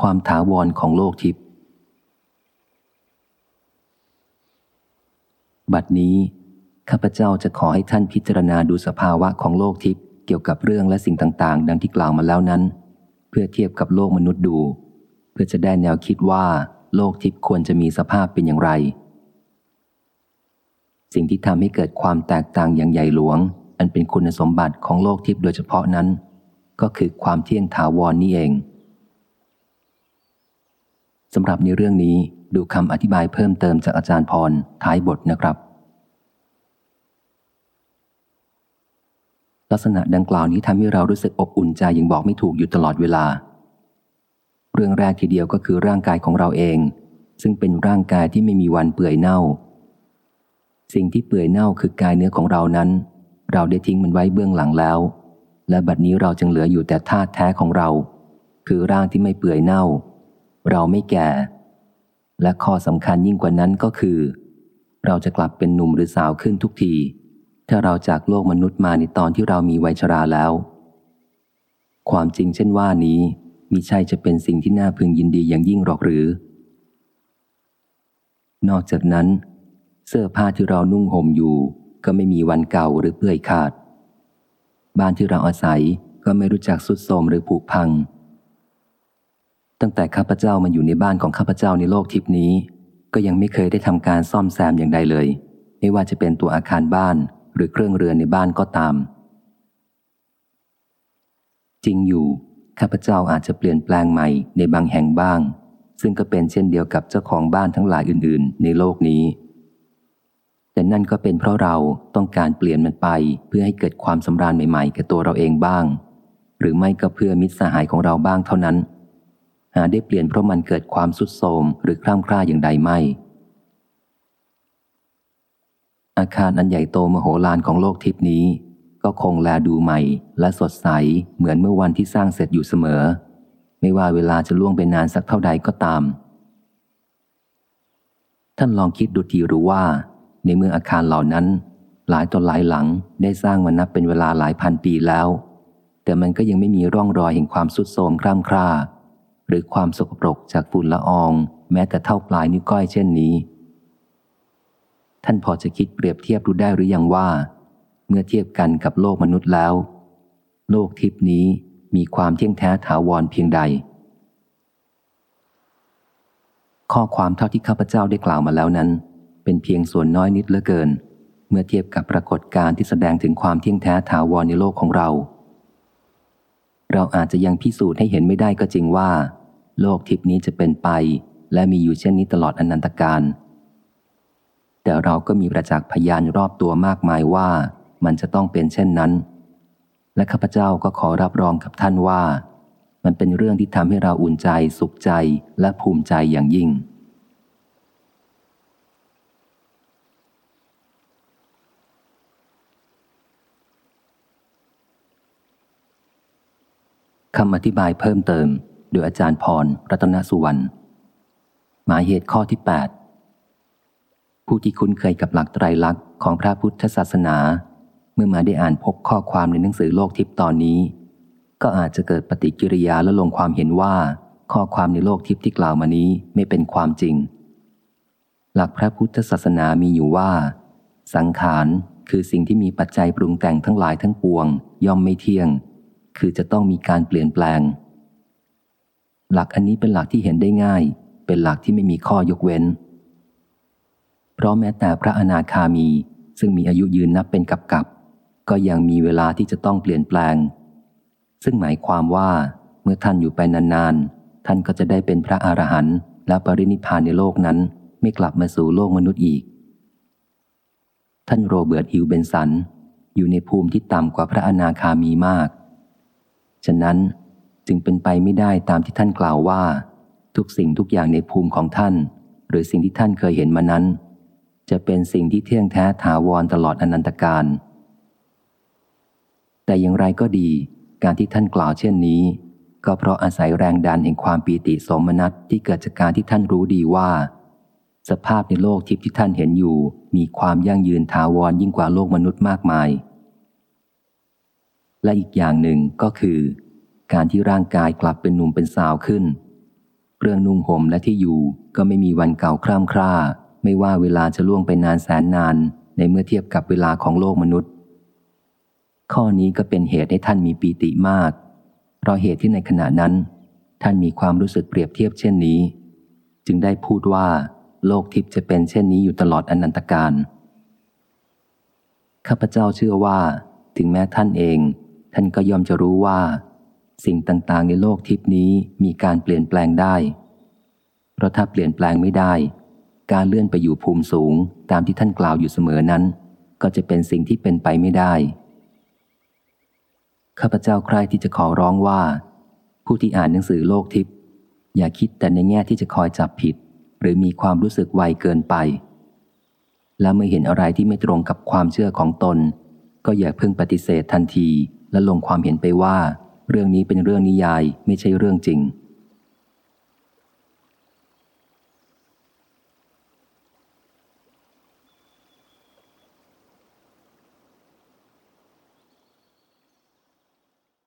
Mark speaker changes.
Speaker 1: ความถาวรของโลกทิพย์บัดนี้ ข้าพเจ้าจะขอให้ท่านพิจารณาดูสภาวะของโลกทิพย์เกี่ยวกับเรื่องและสิ่งต่างๆ ดังที่กล่าวมาแล้วนั้น เพื่อเทียบกับโลกมนุษย์ดู เพื่อจะได้แนวคิดว่าโลกทิพย์ควรจะมีสภาพเป็นอย่างไร สิ่งที่ทำให้เกิดความแตกต่างอย่างใหญ่หลวง อันเป็นคุณสมบัติของโลกทิพย์โดยเฉพาะนั้น ก็คือความเที่ยงถาวรนนี่เอง สำหรับในเรื่องนี้ดูคำอธิบายเพิ่มเติมจากอาจารย์พรท้ายบทนะครับ ลักษณะดังกล่าวนี้ทำให้เรารู้สึกอบอุ่นใจอยังบอกไม่ถูกอยู่ตลอดเวลา เรื่องแรกทีเดียวก็คือร่างกายของเราเอง ซึ่งเป็นร่างกายที่ไม่มีวันเปื่อยเน่า สิ่งที่เปื่อยเน่าคือกายเนื้อของเรานั้น เราได้ทิ้งมันไว้เบื้องหลังแล้ว และบัดนี้เราจึงเหลืออยู่แต่ธาตุแท้ของเรา คือร่างที่ไม่เปื่อยเน่า เราไม่แก่ และข้อสำคัญยิ่งกว่านั้นก็คือ เราจะกลับเป็นหนุ่มหรือสาวขึ้นทุกที ถ้าเราจากโลกมนุษย์มาในตอนที่เรามีวัยชราแล้ว ความจริงเช่นว่านี้มิใช่จะเป็นสิ่งที่น่าพึงยินดีอย่างยิ่งหรอกหรือ นอกจากนั้น เสื้อผ้าที่เรานุ่งห่มอยู่ ก็ไม่มีวันเก่าหรือเปื่อยขาด บ้านที่เราอาศัยก็ไม่รู้จักสุดโทมหรือผุพัง ตั้งแต่ข้าพเจ้ามาอยู่ในบ้านของข้าพเจ้าในโลกทิพนี้ ก็ยังไม่เคยได้ทำการซ่อมแซมอย่างใดเลย ไม่ว่าจะเป็นตัวอาคารบ้าน หรือเครื่องเรือนในบ้านก็ตาม จริงอยู่ ข้าพเจ้าอาจจะเปลี่ยนแปลงใหม่ในบางแห่งบ้าง ซึ่งก็เป็นเช่นเดียวกับเจ้าของบ้านทั้งหลายอื่น ๆ ในโลกนี้ แต่นั่นก็เป็นเพราะเราต้องการเปลี่ยนมันไป เพื่อให้เกิดความสำราญใหม่ๆกับตัวเราเองบ้าง หรือไม่ก็เพื่อมิตรสหายของเราบ้างเท่านั้น หาได้เปลี่ยนเพราะมันเกิดความสุดโทมหรือคล่ำคล้าอย่างใดไม่ อาคารอันใหญ่โตมโหฬารของโลกทิพนี้ ก็คงแลดูใหม่และสดใสเหมือนเมื่อวันที่สร้างเสร็จอยู่เสมอ ไม่ว่าเวลาจะล่วงไปนานสักเท่าใดก็ตาม ท่านลองคิดดูทีหรู้ว่า ในเมื่ออาคารเหล่านั้น หลายต่อหลายหลังได้สร้างมานับเป็นเวลาหลายพันปีแล้ว แต่มันก็ยังไม่มีร่องรอยแห่งความสุดโทมคร่ำคร่า หรือความสกปรกจากฝุ่นละออง แม้แต่เท่าปลายนิ้วก้อยเช่นนี้ ท่านพอจะคิดเปรียบเทียบดูได้หรือยังว่า เมื่อเทียบกันกับโลกมนุษย์แล้ว โลกทิพนี้มีความเที่ยงแท้ถาวรเพียงใด ข้อความเท่าที่ข้าพเจ้าได้กล่าวมาแล้วนั้น เป็นเพียงส่วนน้อยนิดเหลือเกิน เมื่อเทียบกับปรากฏการณ์ที่แสดงถึงความเที่ยงแท้ถาวรในโลกของเรา เราอาจจะยังพิสูจน์ให้เห็นไม่ได้ก็จริงว่า โลกทิพนี้จะเป็นไป และมีอยู่เช่นนี้ตลอดอนันตการ แต่เราก็มีประจักษ์พยานรอบตัวมากมายว่ามันจะต้องเป็นเช่นนั้น และข้าพเจ้าก็ขอรับรองกับท่านว่า มันเป็นเรื่องที่ทำให้เราอุ่นใจสุขใจและภูมิใจอย่างยิ่ง คำอธิบายเพิ่มเติม โดยอาจารย์พร รัตนสุวรรณ หมายเหตุข้อที่ 8 ผู้ที่คุ้นเคยกับหลักไตรลักษณ์ของพระพุทธศาสนา เมื่อมาได้อ่านพบข้อความในหนังสือโลกทิพย์ตอนนี้ ก็อาจจะเกิดปฏิกิริยาและลงความเห็นว่า ข้อความในโลกทิพย์ที่กล่าวมานี้ไม่เป็นความจริง หลักพระพุทธศาสนามีอยู่ว่า สังขารคือสิ่งที่มีปัจจัยปรุงแต่งทั้งหลายทั้งปวง ย่อมไม่เที่ยง คือจะต้องมีการเปลี่ยนแปลง หลักอันนี้เป็นหลักที่เห็นได้ง่าย เป็นหลักที่ไม่มีข้อยกเว้น เพราะแม้แต่พระอนาคามี ซึ่งมีอายุยืนนับเป็นกัปกัป ก็ยังมีเวลาที่จะต้องเปลี่ยนแปลง ซึ่งหมายความว่าเมื่อท่านอยู่ไปนานๆ ท่านก็จะได้เป็นพระอรหันต์และปรินิพพานในโลกนั้นไม่กลับมาสู่โลกมนุษย์อีก ท่านโรเบิร์ตฮิวเบนสัน อยู่ในภูมิที่ต่ำกว่าพระอนาคามีมาก ฉะนั้นจึงเป็นไปไม่ได้ตามที่ท่านกล่าวว่า ทุกสิ่งทุกอย่างในภูมิของท่าน หรือสิ่งที่ท่านเคยเห็นมานั้น จะเป็นสิ่งที่เที่ยงแท้ถาวรตลอดอนันตการ แต่อย่างไรก็ดี การที่ท่านกล่าวเช่นนี้ ก็เพราะอาศัยแรงดันแห่งความปีติสมนัตที่เกิดจากการที่ท่านรู้ดีว่า สภาพในโลกทิพย์ที่ท่านเห็นอยู่ มีความยั่งยืนถาวรยิ่งกว่าโลกมนุษย์มากมาย และอีกอย่างหนึ่งก็คือ การที่ร่างกายกลับเป็นหนุ่มเป็นสาวขึ้นเรื่องนุ่งห่มและที่อยู่ก็ไม่มีวันเก่าคร่ำคร่า ไม่ว่าเวลาจะล่วงไปนานแสนนาน ในเมื่อเทียบกับเวลาของโลกมนุษย์ ข้อนี้ก็เป็นเหตุให้ท่านมีปีติมาก เพราะเหตุที่ในขณะนั้น ท่านมีความรู้สึกเปรียบเทียบเช่นนี้ จึงได้พูดว่า โลกทิพย์จะเป็นเช่นนี้อยู่ตลอดอนันตการข้าพเจ้าเชื่อว่า ถึงแม้ท่านเอง ท่านก็ย่อมจะรู้ว่า สิ่งต่างๆ ในโลกทิพนี้มีการเปลี่ยนแปลงได้ เพราะถ้าเปลี่ยนแปลงไม่ได้ การเลื่อนไปอยู่ภูมิสูงตามที่ท่านกล่าวอยู่เสมอนั้น ก็จะเป็นสิ่งที่เป็นไปไม่ได้ ข้าพเจ้าใคร่ที่จะขอร้องว่า ผู้ที่อ่านหนังสือโลกทิพย์อย่าคิดแต่ในแง่ที่จะคอยจับผิด หรือมีความรู้สึกไวเกินไป และเมื่อเห็นอะไรที่ไม่ตรงกับความเชื่อของตน ก็อย่าเพิ่งปฏิเสธทันที และลงความเห็นไปว่า เรื่องนี้เป็นเรื่องนิยายไม่ใช่เรื่องจริง